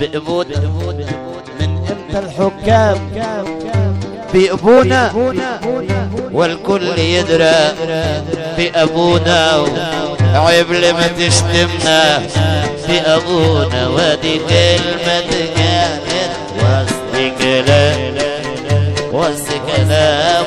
بأبونا. من إمتى الحكام. بأبونا. والكل يدرى بأبونا. عيب لما تشتمنا بأبونا. وادي كلمة قالت وسط كلام وسط كلام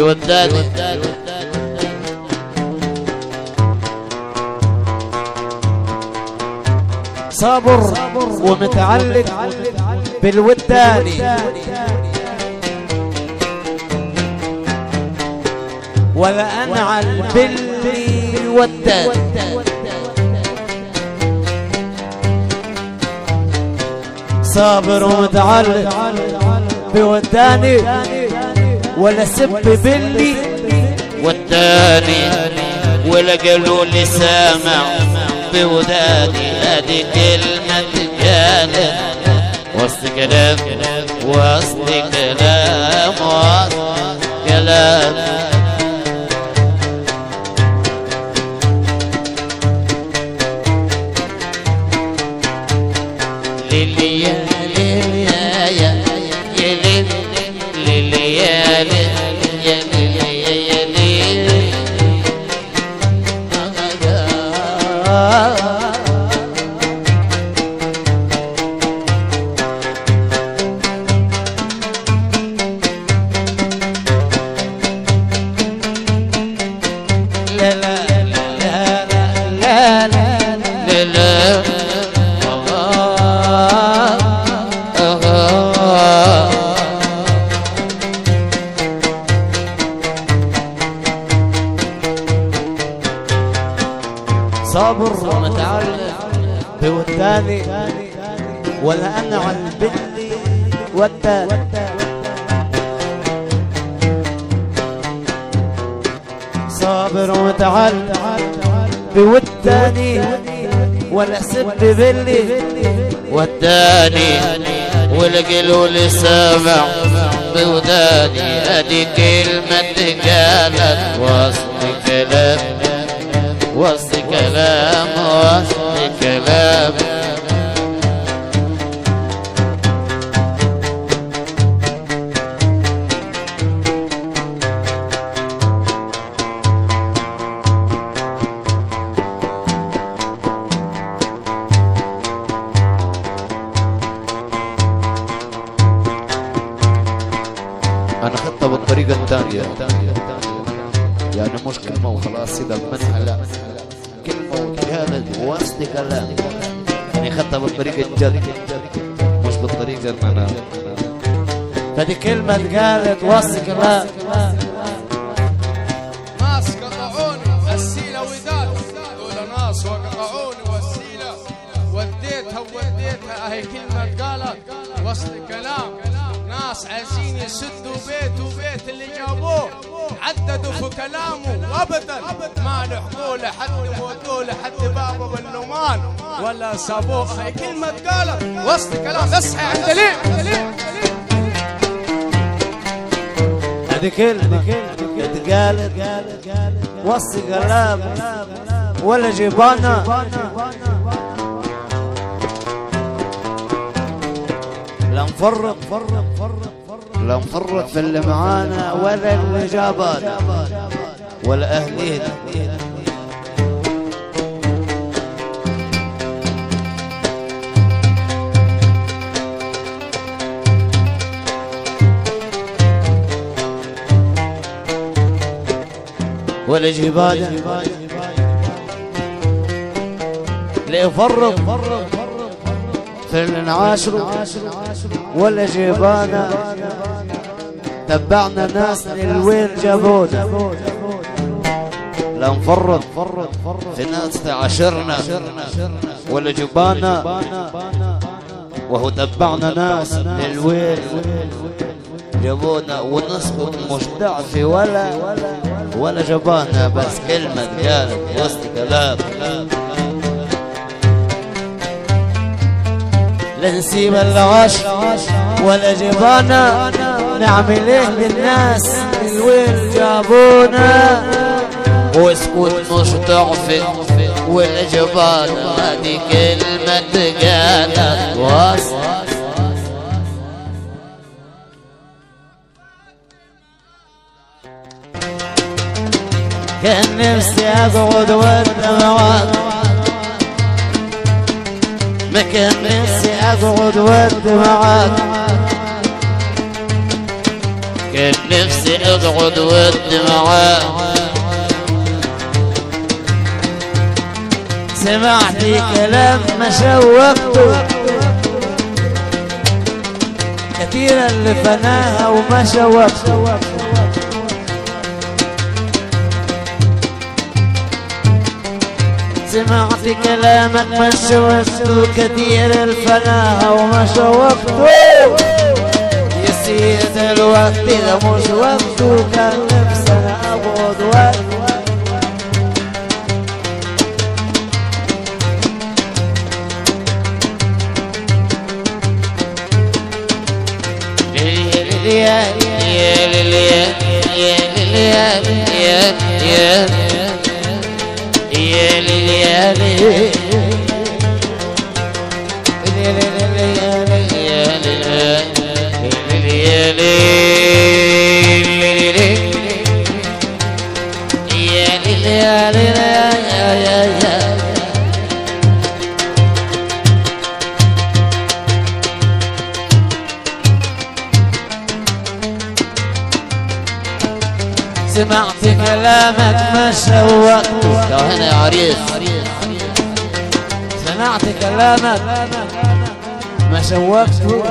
بوداني صابر ومتعلق بالوداني. ولا انعل باللي وداني صابر ومتعلق بوداني. ولا سب باللي وداني ولا قالوا لي سامع بوداني. هذه كلمة قالت وسط كلام وسط كلام وسط كلام. ليلي يا Seven. ولا أنا عن بنتي والتالي صابر وتعال والتاني ولا سب بلي والتاني والقلو لسامع بوداني. ادي كلمة قالت وصل كلام وصل كلام وصل كلام الثانية يعني مش كلمة وخلاص كده بمنها لا. كلمة وكانت وسط كلام يعني خدتها بالطريقة الجد. مش بالطريقة ان أنا فدي كلمة اتقالت وسط كلام ناس قطعوني دول ناس وقطعوني وسيلة وديتها ووديتها هي كلمة قالت وسط كلام ناس عايزين يسدوا بيت وبيت اللي جابوه. عددوا في كلامه. وابدا ما لحقوا لحد ودوا لحد بابه باللومان ولا سابوه هي كلمة قالت وسط كلام. اصحى. عند ليه هذه كلمة اتقالت وسط كلام. ولا جبانة لا نفرط في اللي معانا ولا اللي جابانا. ولا اهلينا ولا جبانا لا يفرط في اللي نعاشره ولا جبانا تبعنا ناس للوين جابونا. لا نفرط في ناس تعاشرنا ولا جبانا وهو تبعنا ناس للويل جابونا. ونسكت مش ضعفي ولا ولا جبانا. بس كلمة قالت وسط كلام. لا نسيب العش ولا جبانا نعمل إيه للناس الوين جابونا. واسكت مش ضعفي ولا جبانا هذه كلمة قالت وسط كان نفسي أقعد والدمعات ما كان نفسي اقعد والدمعات كان نفسي أقعد ود معاه سمعت كلام ما شوقته. كثيرا اللي فناها وما شوقته. سمعت كلامك ما شوقته كثير الفناها وما شوقته يا سيد الوقت ده مش وقته كان نفسي أنا اقعد وقت سمعت كلامك ما شوقته لو هنا يا عريس. سمعت كلامك ما شوقته